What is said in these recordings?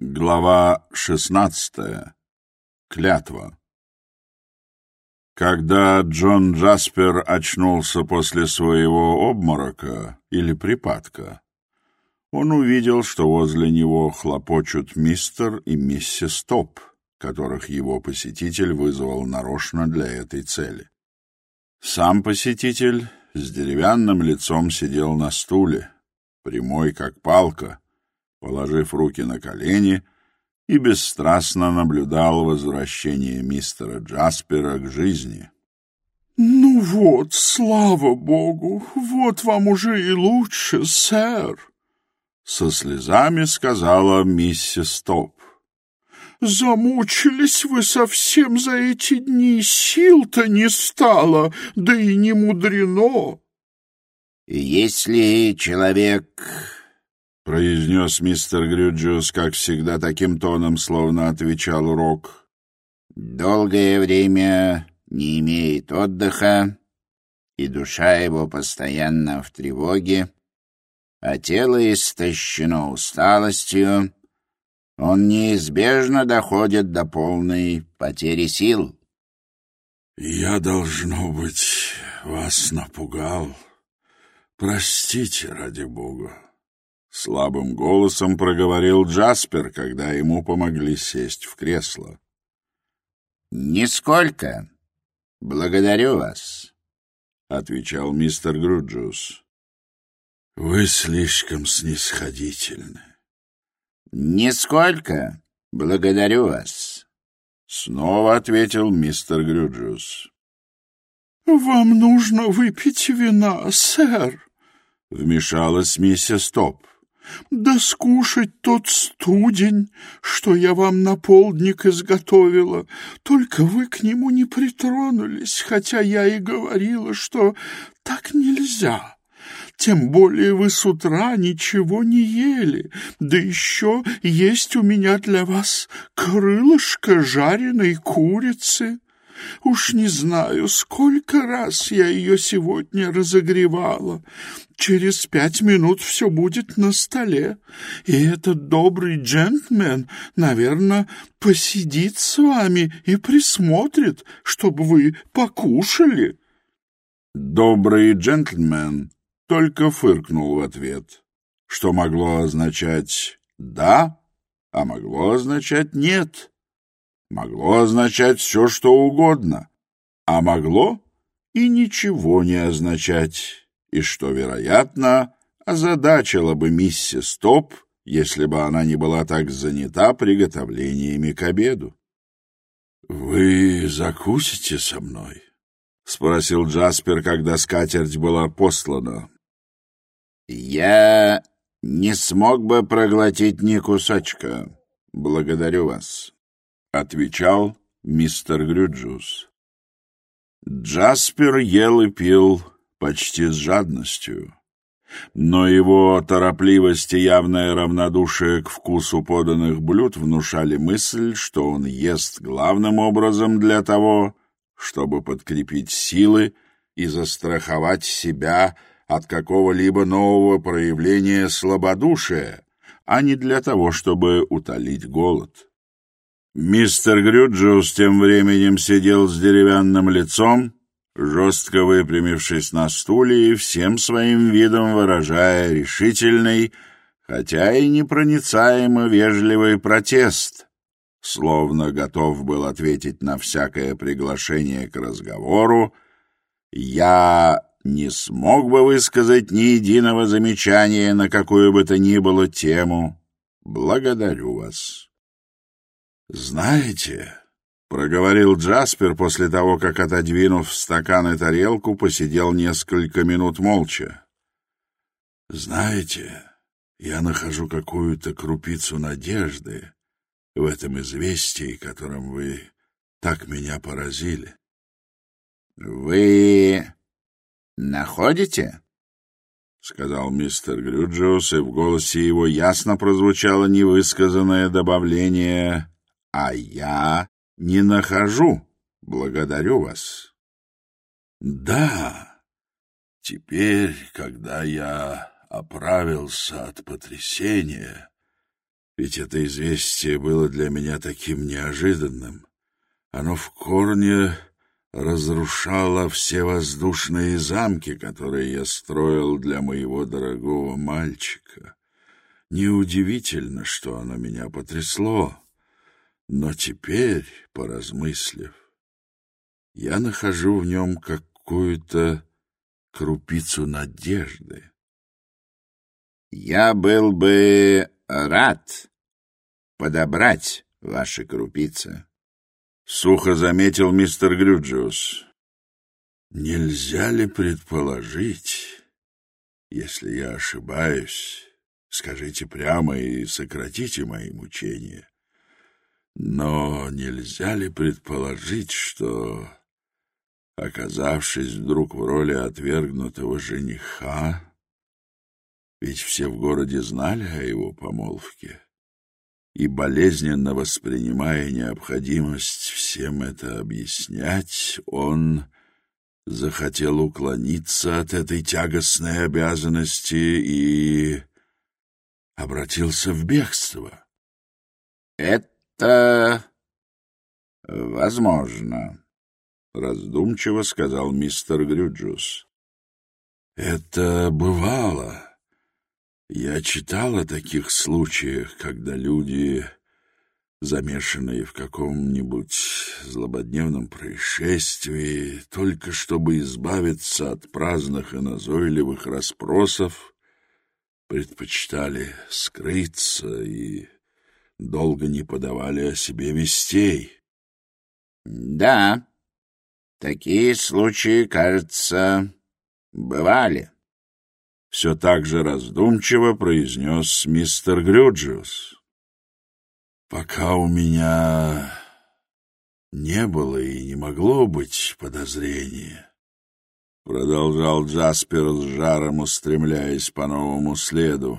Глава шестнадцатая. Клятва. Когда Джон Джаспер очнулся после своего обморока или припадка, он увидел, что возле него хлопочут мистер и миссис Топ, которых его посетитель вызвал нарочно для этой цели. Сам посетитель с деревянным лицом сидел на стуле, прямой как палка — положив руки на колени, и бесстрастно наблюдал возвращение мистера Джаспера к жизни. «Ну вот, слава богу, вот вам уже и лучше, сэр!» Со слезами сказала миссис Топ. Замучились вы совсем за эти дни, сил-то не стало, да и не мудрено. Если человек произнес мистер Грюджиус, как всегда, таким тоном, словно отвечал Рок. «Долгое время не имеет отдыха, и душа его постоянно в тревоге, а тело истощено усталостью, он неизбежно доходит до полной потери сил». «Я, должно быть, вас напугал. Простите, ради бога», Слабым голосом проговорил Джаспер, когда ему помогли сесть в кресло. «Нисколько. Благодарю вас», — отвечал мистер Груджус. «Вы слишком снисходительны». «Нисколько. Благодарю вас», — снова ответил мистер Груджус. «Вам нужно выпить вина, сэр», — вмешалась миссис Топ. Доскушать тот студень, что я вам на полдник изготовила. Только вы к нему не притронулись, хотя я и говорила, что так нельзя. Тем более вы с утра ничего не ели. Да еще есть у меня для вас крылышко жареной курицы. Уж не знаю, сколько раз я ее сегодня разогревала. Через пять минут все будет на столе, и этот добрый джентльмен, наверное, посидит с вами и присмотрит, чтобы вы покушали». «Добрый джентльмен» только фыркнул в ответ, что могло означать «да», а могло означать «нет» могло означать все, что угодно, а могло и ничего не означать, и что, вероятно, озадачило бы миссис Топ, если бы она не была так занята приготовлениями к обеду. — Вы закусите со мной? — спросил Джаспер, когда скатерть была послана. — Я не смог бы проглотить ни кусочка. Благодарю вас отвечал мистер Грюджус. Джаспер ел и пил почти с жадностью, но его торопливость и явное равнодушие к вкусу поданных блюд внушали мысль, что он ест главным образом для того, чтобы подкрепить силы и застраховать себя от какого-либо нового проявления слабодушия, а не для того, чтобы утолить голод. Мистер Грюджиус тем временем сидел с деревянным лицом, жестко выпрямившись на стуле и всем своим видом выражая решительный, хотя и непроницаемо вежливый протест, словно готов был ответить на всякое приглашение к разговору, я не смог бы высказать ни единого замечания на какую бы то ни было тему. Благодарю вас. «Знаете...» — проговорил Джаспер после того, как, отодвинув стакан и тарелку, посидел несколько минут молча. «Знаете, я нахожу какую-то крупицу надежды в этом известии, которым вы так меня поразили». «Вы находите?» — сказал мистер Грюджиус, и в голосе его ясно прозвучало невысказанное добавление а я не нахожу. Благодарю вас. Да, теперь, когда я оправился от потрясения, ведь это известие было для меня таким неожиданным, оно в корне разрушало все воздушные замки, которые я строил для моего дорогого мальчика. Неудивительно, что оно меня потрясло. Но теперь, поразмыслив, я нахожу в нем какую-то крупицу надежды. Я был бы рад подобрать ваши крупицы. Сухо заметил мистер Грюджиус. Нельзя ли предположить, если я ошибаюсь, скажите прямо и сократите мои мучения. Но нельзя ли предположить, что, оказавшись вдруг в роли отвергнутого жениха, ведь все в городе знали о его помолвке, и, болезненно воспринимая необходимость всем это объяснять, он захотел уклониться от этой тягостной обязанности и обратился в бегство. — Это возможно. Раздумчиво сказал мистер Грюджус. Это бывало. Я читал о таких случаях, когда люди, замешанные в каком-нибудь злободневном происшествии, только чтобы избавиться от праздных и назойливых расспросов, предпочитали скрыться и долго не подавали о себе вестей. — Да, такие случаи, кажется, бывали. Все так же раздумчиво произнес мистер Грюджиус. — Пока у меня не было и не могло быть подозрения. — продолжал Джаспер с жаром, устремляясь по новому следу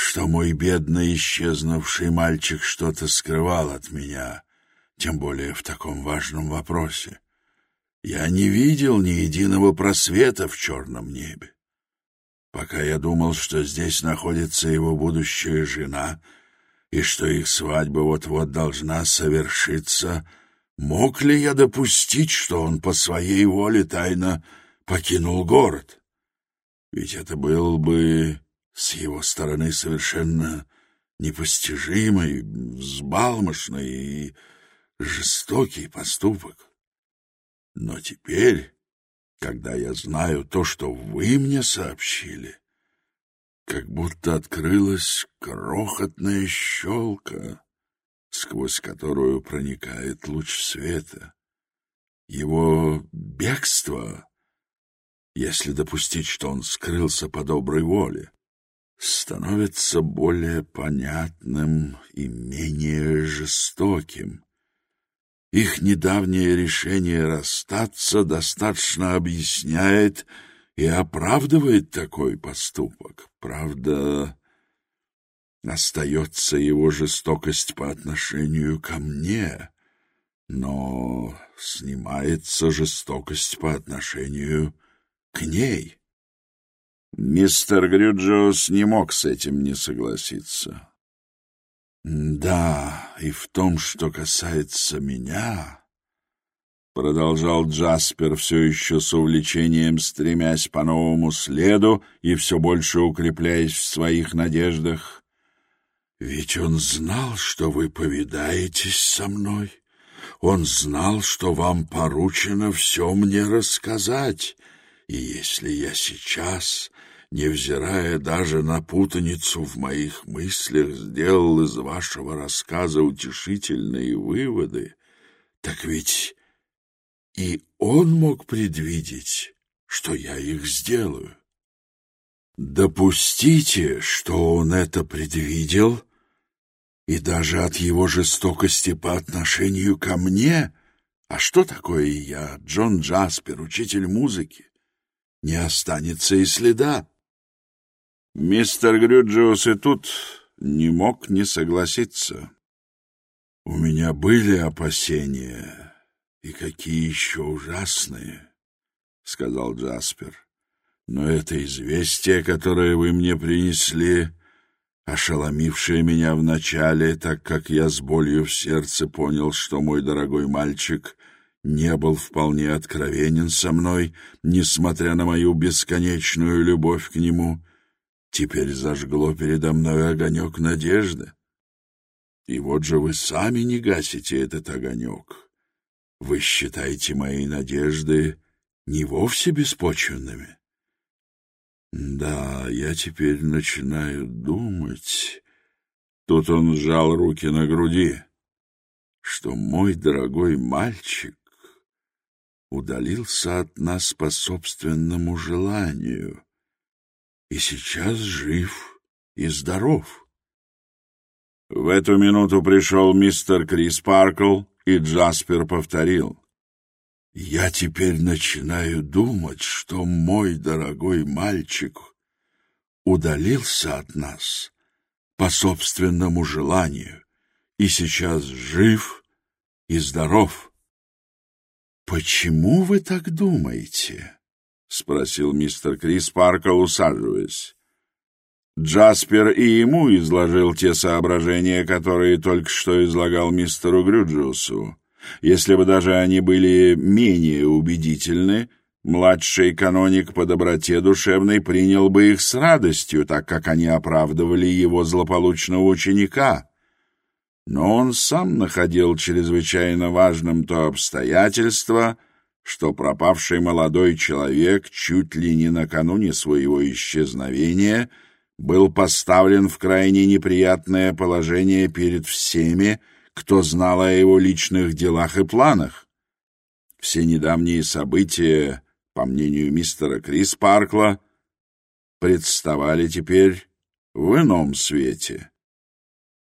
что мой бедно исчезнувший мальчик что-то скрывал от меня, тем более в таком важном вопросе. Я не видел ни единого просвета в черном небе. Пока я думал, что здесь находится его будущая жена и что их свадьба вот-вот должна совершиться, мог ли я допустить, что он по своей воле тайно покинул город? Ведь это был бы с его стороны совершенно непостижимый, взбалмошный и жестокий поступок. Но теперь, когда я знаю то, что вы мне сообщили, как будто открылась крохотная щелка, сквозь которую проникает луч света. Его бегство, если допустить, что он скрылся по доброй воле, становится более понятным и менее жестоким. Их недавнее решение расстаться достаточно объясняет и оправдывает такой поступок. Правда, остается его жестокость по отношению ко мне, но снимается жестокость по отношению к ней. Мистер Грюджиус не мог с этим не согласиться. «Да, и в том, что касается меня...» Продолжал Джаспер, все еще с увлечением стремясь по новому следу и все больше укрепляясь в своих надеждах. «Ведь он знал, что вы повидаетесь со мной. Он знал, что вам поручено все мне рассказать. И если я сейчас, невзирая даже на путаницу в моих мыслях, сделал из вашего рассказа утешительные выводы, так ведь и он мог предвидеть, что я их сделаю. Допустите, что он это предвидел, и даже от его жестокости по отношению ко мне — а что такое я, Джон Джаспер, учитель музыки? не останется и следа. Мистер Грюджиус и тут не мог не согласиться. «У меня не был вполне откровенен со мной, несмотря на мою бесконечную любовь к нему. Теперь зажгло передо мной огонек надежды. И вот же вы сами не гасите этот огонек. Вы считаете мои надежды не вовсе беспочвенными. Да, я теперь начинаю думать... Тут он сжал руки на груди, что мой дорогой мальчик Удалился от нас по собственному желанию и сейчас жив и здоров. В эту минуту пришел мистер Крис Паркл, и Джаспер повторил. «Я теперь начинаю думать, что мой дорогой мальчик удалился от нас по собственному желанию и сейчас жив и здоров». «Почему вы так думаете?» — спросил мистер Крис Паркл, усаживаясь. Джаспер и ему изложил те соображения, которые только что излагал мистеру Грюджиусу. Если бы даже они были менее убедительны, младший каноник по доброте душевной принял бы их с радостью, так как они оправдывали его злополучного ученика. но он сам находил чрезвычайно важным то обстоятельство, что пропавший молодой человек чуть ли не накануне своего исчезновения был поставлен в крайне неприятное положение перед всеми, кто знал о его личных делах и планах. Все недавние события, по мнению мистера Крис Паркла, представали теперь в ином свете.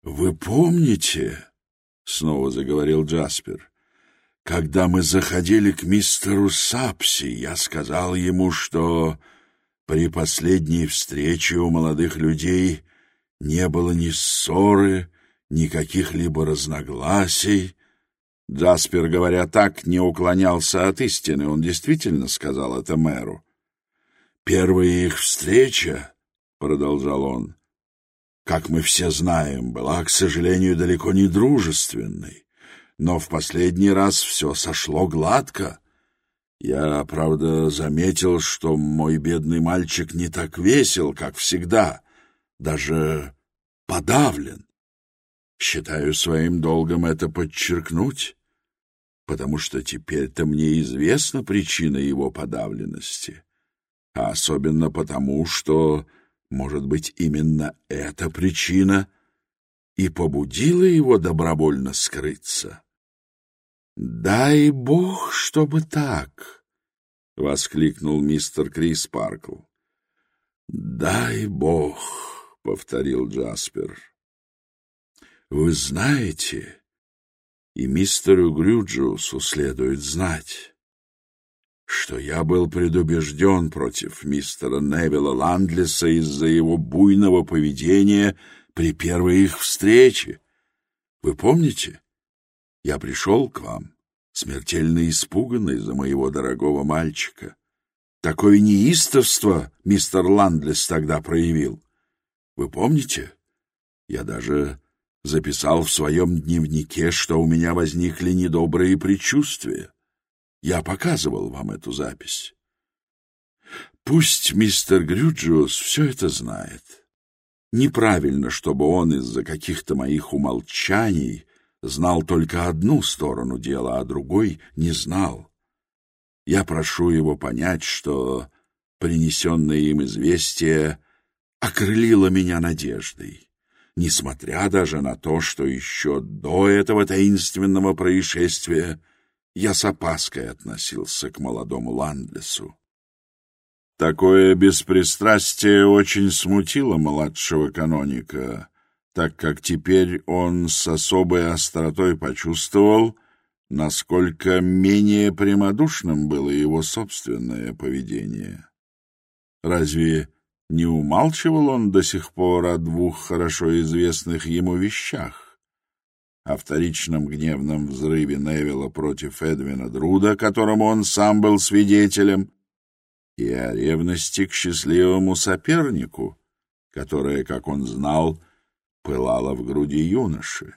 «Вы помните, — снова заговорил Джаспер, — когда мы заходили к мистеру Сапси, я сказал ему, что при последней встрече у молодых людей не было ни ссоры, ни каких-либо разногласий». Джаспер, говоря так, не уклонялся от истины, он действительно сказал это мэру. «Первая их встреча, — продолжал он, — как мы все знаем, была, к сожалению, далеко не дружественной. Но в последний раз все сошло гладко. Я, правда, заметил, что мой бедный мальчик не так весел, как всегда, даже подавлен. Считаю своим долгом это подчеркнуть, потому что теперь-то мне известна причина его подавленности, а особенно потому, что может быть, именно эта причина и побудила его добровольно скрыться? «Дай бог, чтобы так!» — воскликнул мистер Крис Паркл. «Дай бог!» — повторил Джаспер. «Вы знаете, и мистеру Грюджиусу следует знать, что я был предубежден против мистера Невилла Ландлиса из-за его буйного поведения при первой их встрече. Вы помните? Я пришел к вам, смертельно испуганный за моего дорогого мальчика. Такое неистовство мистер Ландлис тогда проявил. Вы помните? Я даже записал в своем дневнике, что у меня возникли недобрые предчувствия. Я показывал вам эту запись. Пусть мистер Грюджиус все это знает. Неправильно, чтобы он из-за каких-то моих умолчаний знал только одну сторону дела, а другой не знал. Я прошу его понять, что принесенное им известие окрылило меня надеждой, несмотря даже на то, что еще до этого таинственного происшествия я с опаской относился к молодому Ландлесу. Такое беспристрастие очень смутило младшего каноника, так как теперь он с особой остротой почувствовал, насколько менее прямодушным было его собственное поведение. Разве не умалчивал он до сих пор о двух хорошо известных ему вещах? авторичном гневном взрыве Невилла против Эдвина Друда, которому он сам был свидетелем, и о ревности к счастливому сопернику, которая, как он знал, пылала в груди юноши.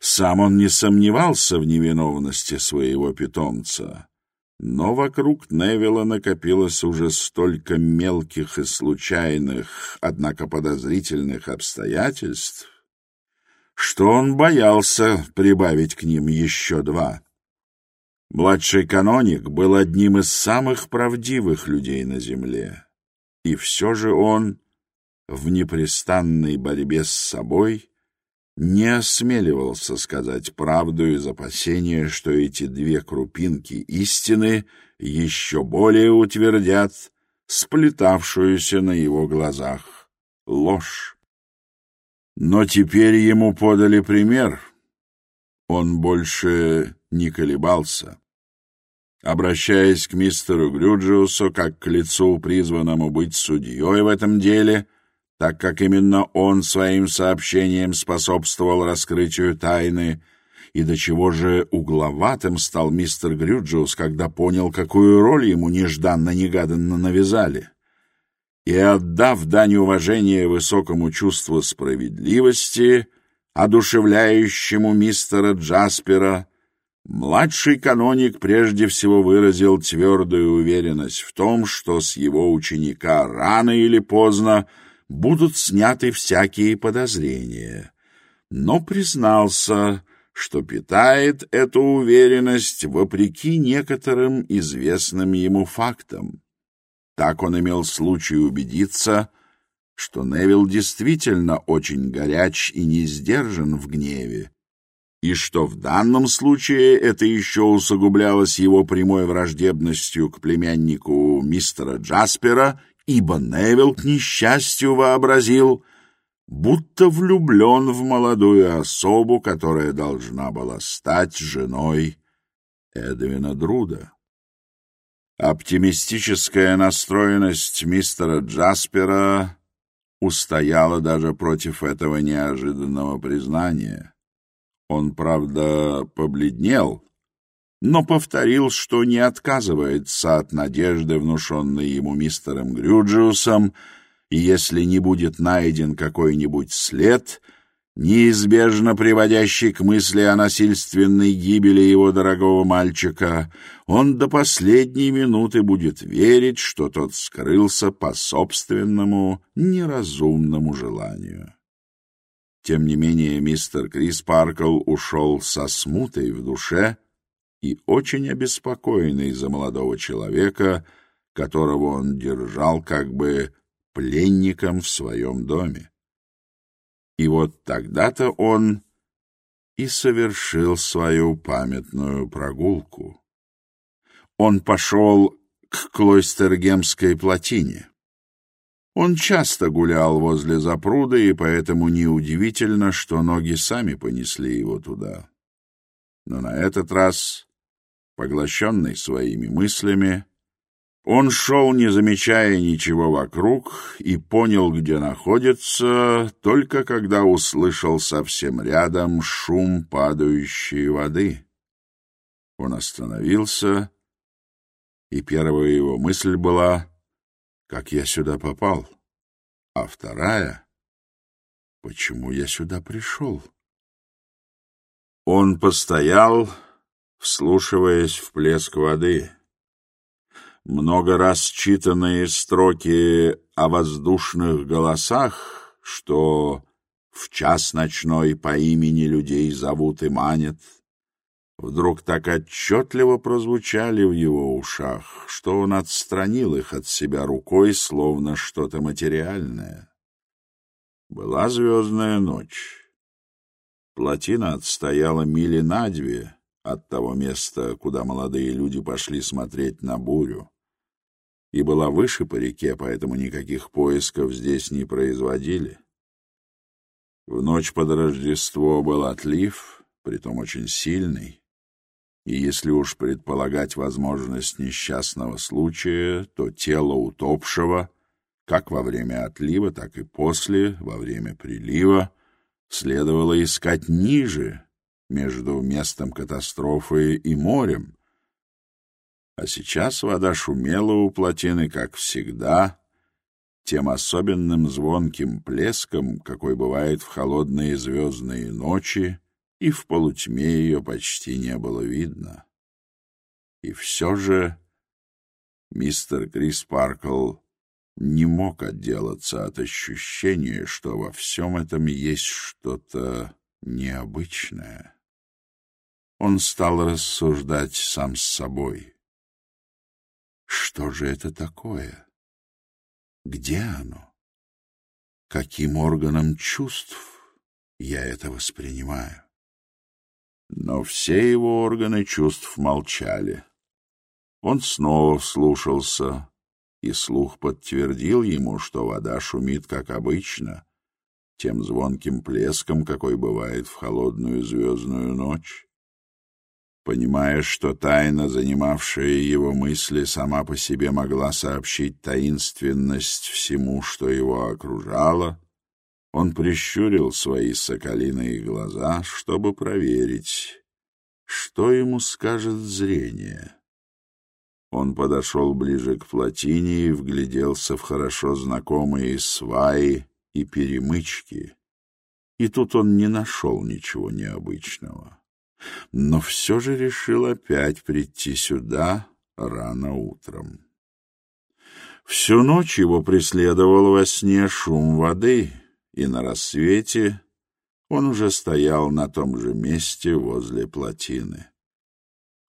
Сам он не сомневался в невиновности своего питомца, но вокруг Невилла накопилось уже столько мелких и случайных, однако подозрительных обстоятельств, что он боялся прибавить к ним еще два. Младший каноник был одним из самых правдивых людей на земле, и все же он в непрестанной борьбе с собой не осмеливался сказать правду из опасения, что эти две крупинки истины еще более утвердят сплетавшуюся на его глазах ложь. Но теперь ему подали пример. Он больше не колебался. Обращаясь к мистеру Грюджиусу как к лицу, призванному быть судьей в этом деле, так как именно он своим сообщением способствовал раскрытию тайны, и до чего же угловатым стал мистер Грюджиус, когда понял, какую роль ему нежданно-негаданно навязали и, отдав дань уважения высокому чувству справедливости, одушевляющему мистера Джаспера, младший каноник прежде всего выразил твердую уверенность в том, что с его ученика рано или поздно будут сняты всякие подозрения, но признался, что питает эту уверенность вопреки некоторым известным ему фактам. Так он имел случай убедиться, что Невилл действительно очень горяч и не сдержан в гневе, и что в данном случае это еще усугублялось его прямой враждебностью к племяннику мистера Джаспера, ибо Невилл к несчастью вообразил, будто влюблен в молодую особу, которая должна была стать женой Эдвина Друда. Оптимистическая настроенность мистера Джаспера устояла даже против этого неожиданного признания. Он, правда, побледнел, но повторил, что не отказывается от надежды, внушенной ему мистером Грюджиусом, и если не будет найден какой-нибудь след — неизбежно приводящий к мысли о насильственной гибели его дорогого мальчика, он до последней минуты будет верить, что тот скрылся по собственному неразумному желанию. Тем не менее, мистер Крис Паркл ушел со смутой в душе и очень обеспокоенный за молодого человека, которого он держал как бы пленником в своем доме. И вот тогда-то он и совершил свою памятную прогулку. Он пошел к Клойстергемской плотине. Он часто гулял возле запруды, и поэтому неудивительно, что ноги сами понесли его туда. Но на этот раз, поглощенный своими мыслями, он шел, не замечая ничего вокруг, и понял, где находится, только когда услышал совсем рядом шум падающей воды. Он остановился, и первая его мысль была «Как я сюда попал?» А вторая «Почему я сюда пришел?» Он постоял, вслушиваясь в плеск воды много раз читанные строки о воздушных голосах, что в час ночной по имени людей зовут и манят, вдруг так отчетливо прозвучали в его ушах, что он отстранил их от себя рукой, словно что-то материальное. Была звездная ночь. Плотина отстояла мили на две от того места, куда молодые люди пошли смотреть на бурю и была выше по реке, поэтому никаких поисков здесь не производили. В ночь под Рождество был отлив, притом очень сильный, и если уж предполагать возможность несчастного случая, то тело утопшего, как во время отлива, так и после, во время прилива, следовало искать ниже, между местом катастрофы и морем, а сейчас вода шумела у плотины, как всегда, тем особенным звонким плеском, какой бывает в холодные звездные ночи, и в полутьме ее почти не было видно. И все же мистер Крис Паркл не мог отделаться от ощущения, что во всем этом есть что-то необычное. Он стал рассуждать сам с собой — Что же это такое? Где оно? Каким органом чувств я это воспринимаю? Но все его органы чувств молчали. Он снова вслушался, и слух подтвердил ему, что вода шумит, как обычно, тем звонким плеском, какой бывает в холодную звездную ночь. понимая, что тайна, занимавшая его мысли, сама по себе могла сообщить таинственность всему, что его окружало, он прищурил свои соколиные глаза, чтобы проверить, что ему скажет зрение. Он подошел ближе к плотине и вгляделся в хорошо знакомые сваи и перемычки, и тут он не нашел ничего необычного. Но все же решил опять прийти сюда рано утром. Всю ночь его преследовал во сне шум воды, и на рассвете он уже стоял на том же месте возле плотины.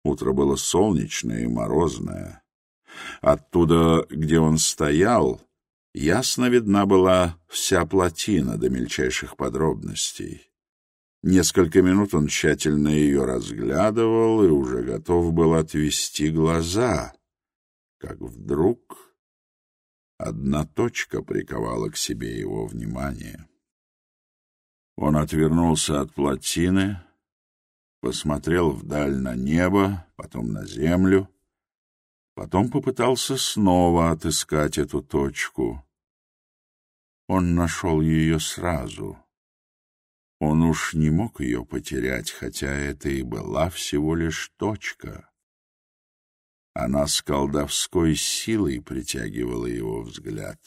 Утро было солнечное и морозное. Оттуда, где он стоял, ясно видна была вся плотина до мельчайших подробностей. Несколько минут он тщательно ее разглядывал и уже готов был отвести глаза, как вдруг одна точка приковала к себе его внимание. Он отвернулся от плотины, посмотрел вдаль на небо, потом на землю, потом попытался снова отыскать эту точку. Он нашел ее сразу — он уж не мог ее потерять, хотя это и была всего лишь точка. Она с колдовской силой притягивала его взгляд.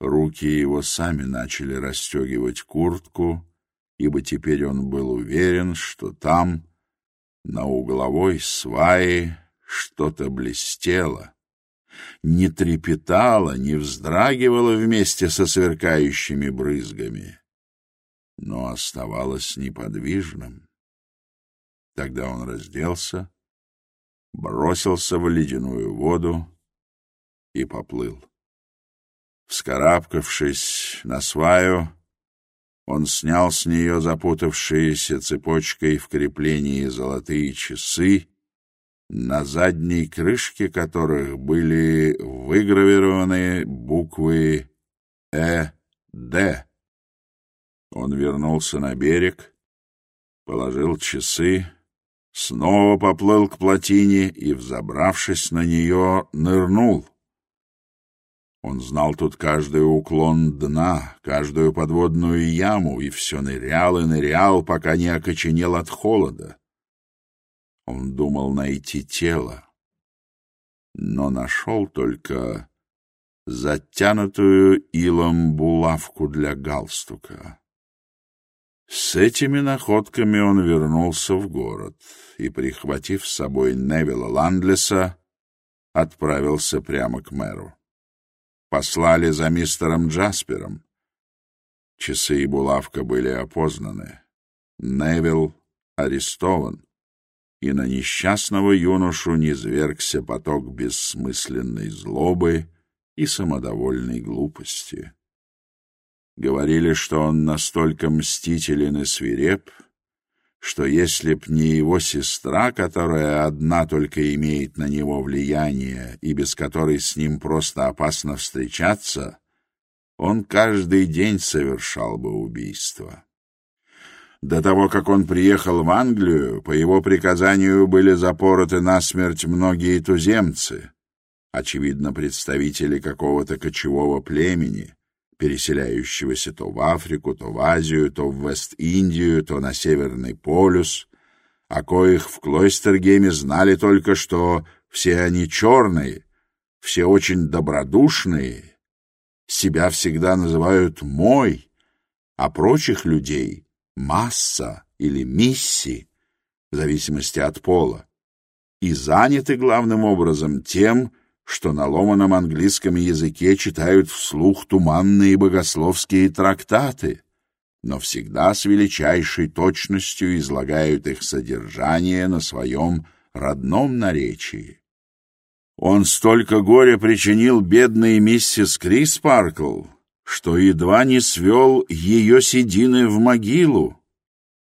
Руки его сами начали расстегивать куртку, ибо теперь он был уверен, что там, на угловой свае, что-то блестело, не трепетало, не вздрагивало вместе со сверкающими брызгами. но оставалось неподвижным. Тогда он разделся, бросился в ледяную воду и поплыл. Вскарабкавшись на сваю, он снял с нее запутавшиеся цепочкой в креплении золотые часы, на задней крышке которых были выгравированы буквы «Э», «Д». Он вернулся на берег, положил часы, снова поплыл к плотине и, взобравшись на нее, нырнул. Он знал тут каждый уклон дна, каждую подводную яму, и все нырял и нырял, пока не окоченел от холода. Он думал найти тело, но нашел только затянутую илом булавку для галстука. С этими находками он вернулся в город и, прихватив с собой Невилла Ландлеса, отправился прямо к мэру. Послали за мистером Джаспером. Часы и булавка были опознаны. Невилл арестован, и на несчастного юношу низвергся поток бессмысленной злобы и самодовольной глупости. Говорили, что он настолько мстителен и свиреп, что если б не его сестра, которая одна только имеет на него влияние и без которой с ним просто опасно встречаться, он каждый день совершал бы убийство. До того, как он приехал в Англию, по его приказанию были запороты насмерть многие туземцы, очевидно, представители какого-то кочевого племени, переселяющегося то в Африку, то в Азию, то в Вест-Индию, то на Северный полюс, о коих в Клойстергеме знали только, что все они черные, все очень добродушные, себя всегда называют «мой», а прочих людей — «масса» или «мисси», в зависимости от пола, и заняты главным образом тем, что на ломаном английском языке читают вслух туманные богословские трактаты, но всегда с величайшей точностью излагают их содержание на своем родном наречии. Он столько горя причинил бедной миссис Криспаркл, что едва не свел ее седины в могилу.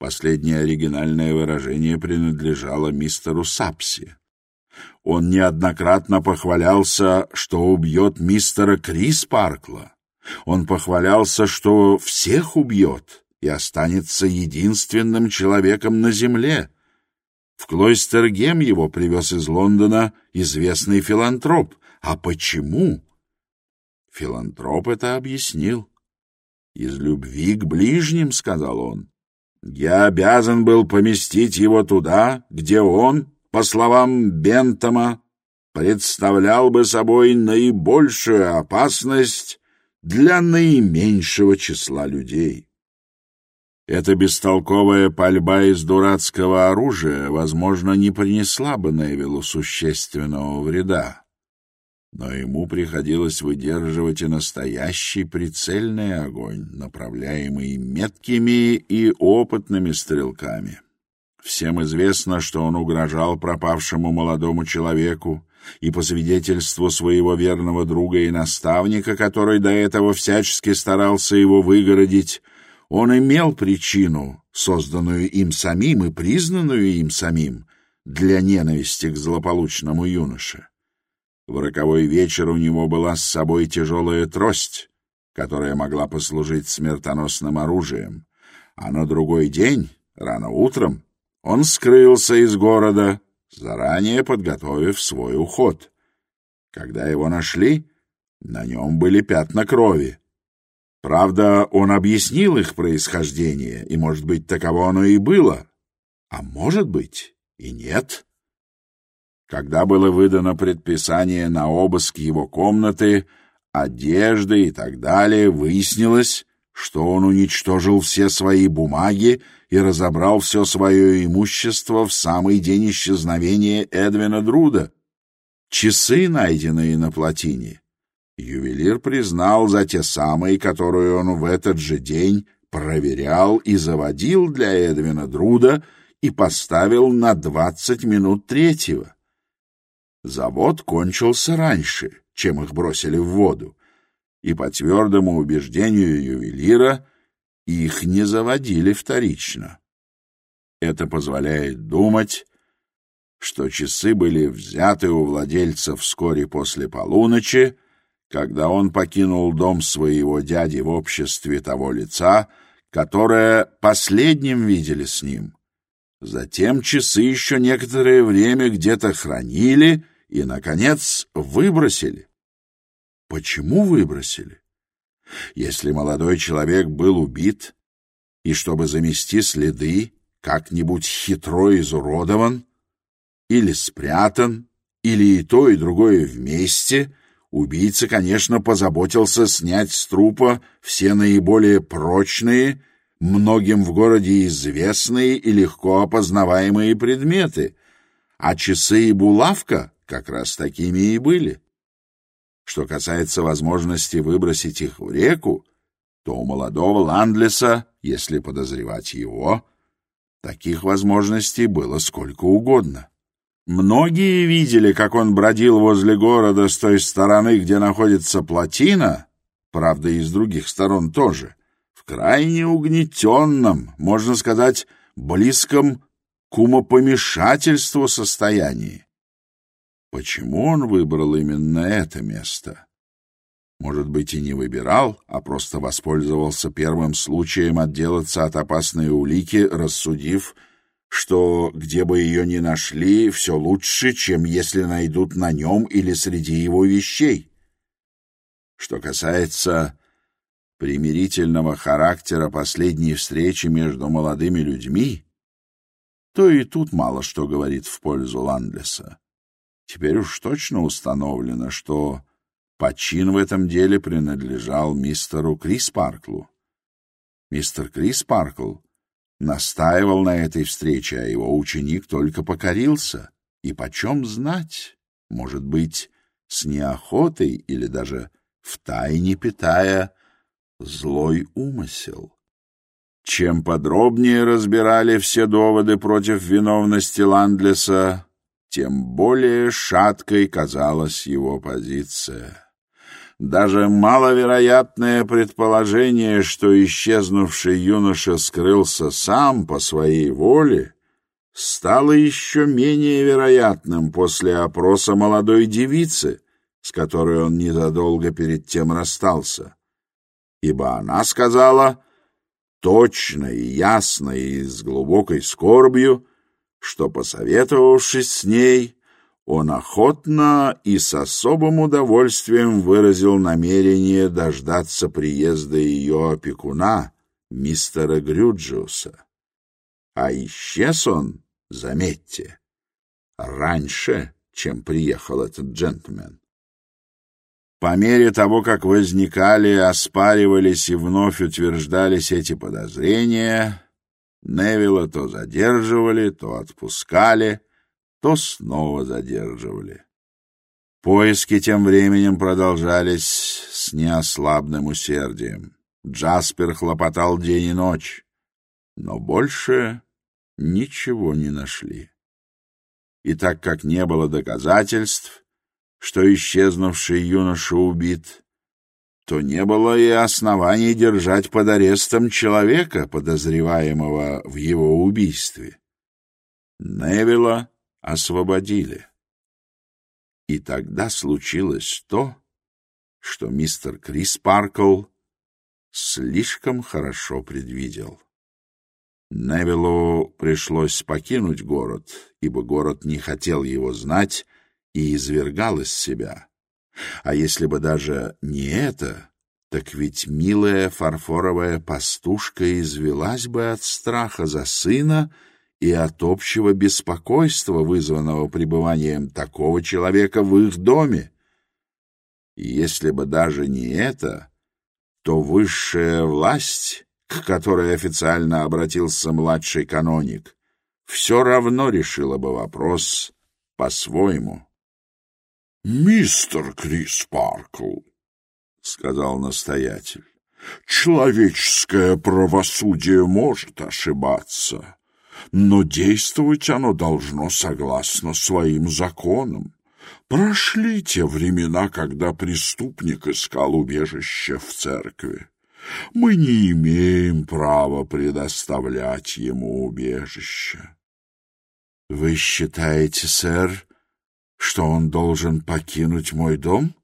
Последнее оригинальное выражение принадлежало мистеру Сапси. Он неоднократно похвалялся, что убьет мистера Крис Паркла. Он похвалялся, что всех убьет и останется единственным человеком на земле. В Клойстергем его привез из Лондона известный филантроп. А почему? Филантроп это объяснил. «Из любви к ближним», — сказал он. «Я обязан был поместить его туда, где он, по словам Бентома, представлял бы собой наибольшую опасность для наименьшего числа людей. Эта бестолковая пальба из дурацкого оружия, возможно, не принесла бы Невилу существенного вреда. Но ему приходилось выдерживать и настоящий прицельный огонь, направляемый меткими и опытными стрелками. Всем известно, что он угрожал пропавшему молодому человеку, и по свидетельству своего верного друга и наставника, который до этого всячески старался его выгородить, он имел причину, созданную им самим и признанную им самим, для ненависти к злополучному юноше. В роковой вечер у него была с собой тяжелая трость, которая могла послужить смертоносным оружием, а на другой день, рано утром, он скрылся из города, заранее подготовив свой уход. Когда его нашли, на нем были пятна крови. Правда, он объяснил их происхождение, и, может быть, таково оно и было, а может быть и нет. Когда было выдано предписание на обыск его комнаты, одежды и так далее, выяснилось, что он уничтожил все свои бумаги и разобрал все свое имущество в самый день исчезновения Эдвина Друда. Часы, найденные на плотине, ювелир признал за те самые, которые он в этот же день проверял и заводил для Эдвина Друда и поставил на двадцать минут третьего. Завод кончился раньше, чем их бросили в воду, и по твердому убеждению ювелира их не заводили вторично. Это позволяет думать, что часы были взяты у владельца вскоре после полуночи, когда он покинул дом своего дяди в обществе того лица, которое последним видели с ним. Затем часы еще некоторое время где-то хранили и, наконец, выбросили почему выбросили? Если молодой человек был убит, и чтобы замести следы, как-нибудь хитро изуродован, или спрятан, или и то, и другое вместе, убийца, конечно, позаботился снять с трупа все наиболее прочные, многим в городе известные и легко опознаваемые предметы, а часы и булавка как раз такими и были. Что касается возможности выбросить их в реку, то у молодого Ландлеса, если подозревать его, таких возможностей было сколько угодно. Многие видели, как он бродил возле города с той стороны, где находится плотина, правда, и с других сторон тоже, в крайне угнетенном, можно сказать, близком к умопомешательству состоянии. Почему он выбрал именно это место? Может быть, и не выбирал, а просто воспользовался первым случаем отделаться от опасной улики, рассудив, что где бы ее ни нашли, все лучше, чем если найдут на нем или среди его вещей. Что касается примирительного характера последней встречи между молодыми людьми, то и тут мало что говорит в пользу Ландлеса. Теперь уж точно установлено, что почин в этом деле принадлежал мистеру Криспарклу. Мистер Криспаркл настаивал на этой встрече, а его ученик только покорился. И почем знать, может быть, с неохотой или даже втайне питая злой умысел. Чем подробнее разбирали все доводы против виновности Ландлеса, тем более шаткой казалась его позиция. Даже маловероятное предположение, что исчезнувший юноша скрылся сам по своей воле, стало еще менее вероятным после опроса молодой девицы, с которой он незадолго перед тем расстался. Ибо она сказала, точно и ясно и с глубокой скорбью, что, посоветовавшись с ней, он охотно и с особым удовольствием выразил намерение дождаться приезда ее опекуна, мистера Грюджиуса. А исчез он, заметьте, раньше, чем приехал этот джентльмен. По мере того, как возникали, оспаривались и вновь утверждались эти подозрения, Невилла то задерживали, то отпускали, то снова задерживали. Поиски тем временем продолжались с неослабным усердием. Джаспер хлопотал день и ночь, но больше ничего не нашли. И так как не было доказательств, что исчезнувший юноша убит, то не было и оснований держать под арестом человека, подозреваемого в его убийстве. Невилла освободили. И тогда случилось то, что мистер Крис Паркл слишком хорошо предвидел. Невиллу пришлось покинуть город, ибо город не хотел его знать и извергал из себя — а если бы даже не это, так ведь милая фарфоровая пастушка извелась бы от страха за сына и от общего беспокойства, вызванного пребыванием такого человека в их доме. И если бы даже не это, то высшая власть, к которой официально обратился младший каноник, все равно решила бы вопрос по-своему. Мистер Крис Паркл, сказал настоятель. Человеческое правосудие может ошибаться, но действовать оно должно согласно своим законам. Прошли те времена, когда преступник искал убежище в церкви. Мы не имеем права предоставлять ему убежище. — Вы считаете, сэр, что он должен покинуть мой дом?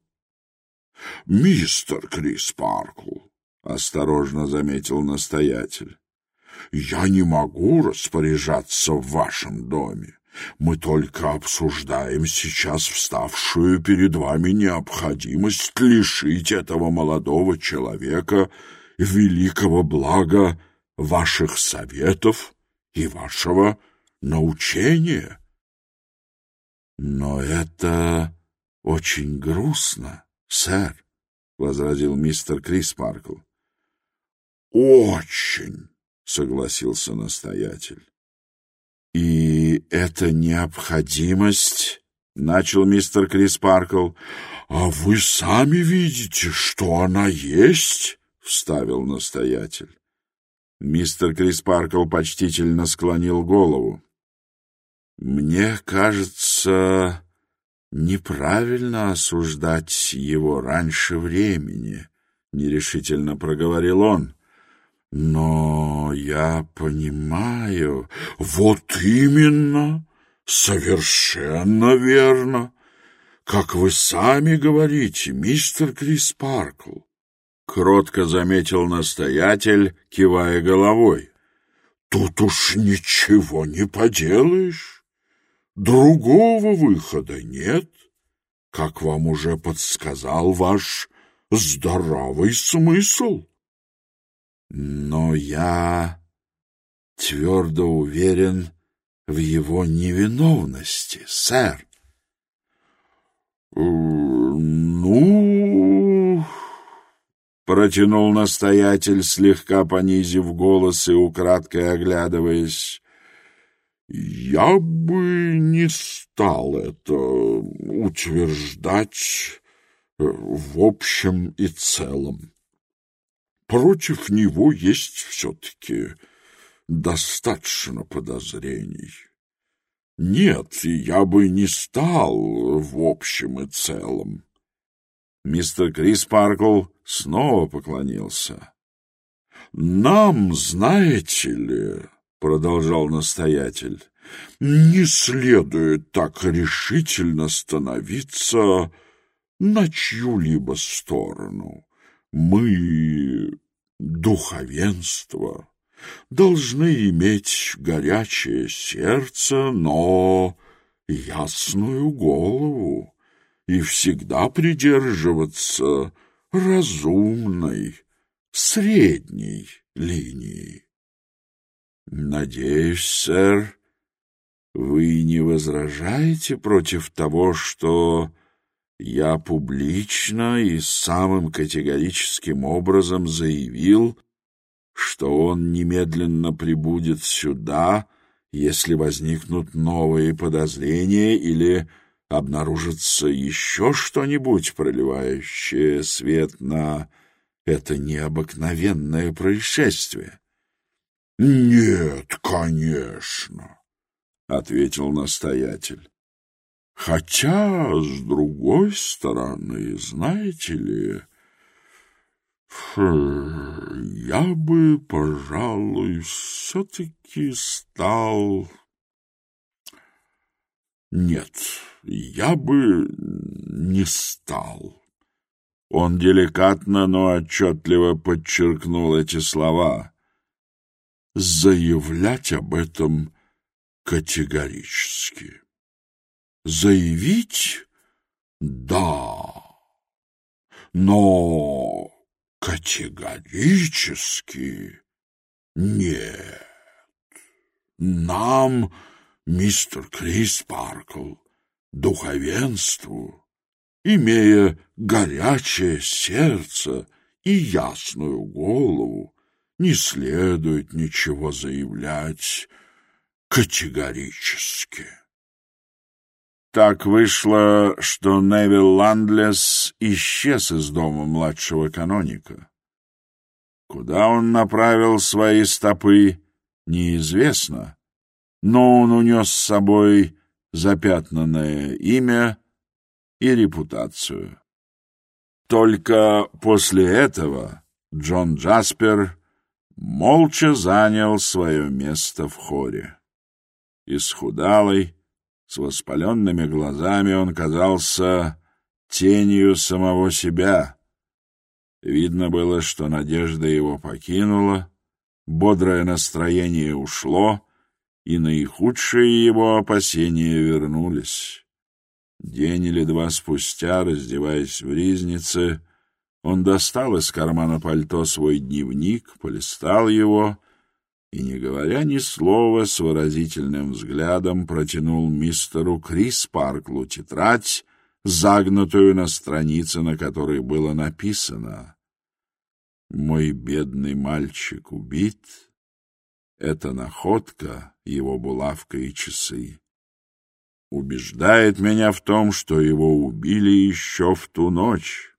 — Мистер Крис Паркл, — осторожно заметил настоятель, — я не могу распоряжаться в вашем доме. Мы только обсуждаем сейчас вставшую перед вами необходимость лишить этого молодого человека великого блага ваших советов и вашего научения. Но это очень грустно, сэр, возразил мистер Криспаркл. Очень, согласился настоятель. И эта необходимость, начал мистер Криспаркл. А вы сами видите, что она есть, вставил настоятель. Мистер Криспаркл почтительно склонил голову. Мне кажется, неправильно осуждать его раньше времени, нерешительно проговорил он. Но я понимаю. Вот именно, совершенно верно. Как вы сами говорите, мистер Крис Паркл. кротко заметил настоятель, кивая головой. Тут уж ничего не поделаешь другого выхода нет, как вам уже подсказал ваш здоровый смысл. Но я твердо уверен в его невиновности, сэр. Э, «Ну...» — протянул настоятель, слегка понизив голос и украдкой оглядываясь. «Я бы не стал это утверждать э, в общем и целом. Против него есть все-таки достаточно подозрений. Нет, я бы не стал в общем и целом. продолжал настоятель, не следует так решительно становиться на чью-либо сторону. Мы, духовенство, должны иметь горячее сердце, но ясную голову и всегда придерживаться разумной, средней линии. «Надеюсь, сэр, вы не возражаете против того, что я публично и самым категорическим образом заявил, что он немедленно прибудет сюда, если возникнут новые подозрения или обнаружится еще что-нибудь, проливающее свет на это необыкновенное происшествие?» «Нет, конечно», — ответил настоятель. «Хотя, с другой стороны, знаете ли, я бы, пожалуй, все-таки стал... Нет, я бы не стал». Он деликатно, но отчетливо подчеркнул эти слова — заявлять об этом категорически. Заявить — да, но категорически нет. Нам, мистер Крис Паркл, духовенству, имея горячее сердце и ясную голову, не следует ничего заявлять категорически. Так вышло, что Невил Ландлес исчез из дома младшего каноника. Куда он направил свои стопы, неизвестно, но он унес с собой запятнанное имя и репутацию. Только после этого Джон Джаспер молча занял свое место в хоре. Исхудалый, с воспаленными глазами он казался тенью самого себя. Видно было, что надежда его покинула, бодрое настроение ушло, и наихудшие его опасения вернулись. День или два спустя, раздеваясь в ризнице, он достал из кармана пальто свой дневник, полистал его и, не говоря ни слова, с выразительным взглядом протянул мистеру Крис Парклу тетрадь, загнутую на странице, на которой было написано «Мой бедный мальчик убит. Это находка, его булавка и часы» убеждает меня в том, что его убили еще в ту ночь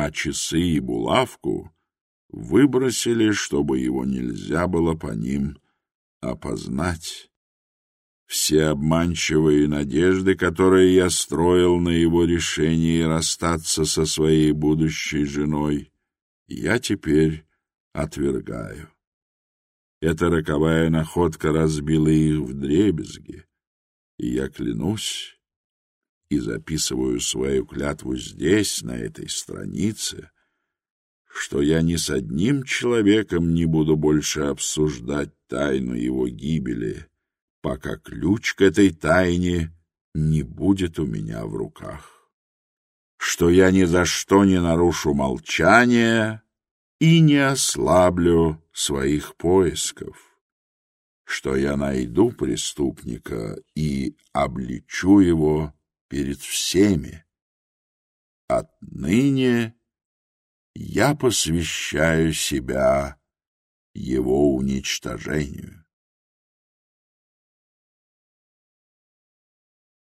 а часы и булавку выбросили, чтобы его нельзя было по ним опознать. Все обманчивые надежды, которые я строил на его решении расстаться со своей будущей женой, я теперь отвергаю. Эта роковая находка разбила их вдребезги, и я клянусь, и записываю свою клятву здесь, на этой странице, что я ни с одним человеком не буду больше обсуждать тайну его гибели, пока ключ к этой тайне не будет у меня в руках, что я ни за что не нарушу молчание и не ослаблю своих поисков что я найду преступника и обличу его перед всеми. Отныне я посвящаю себя его уничтожению.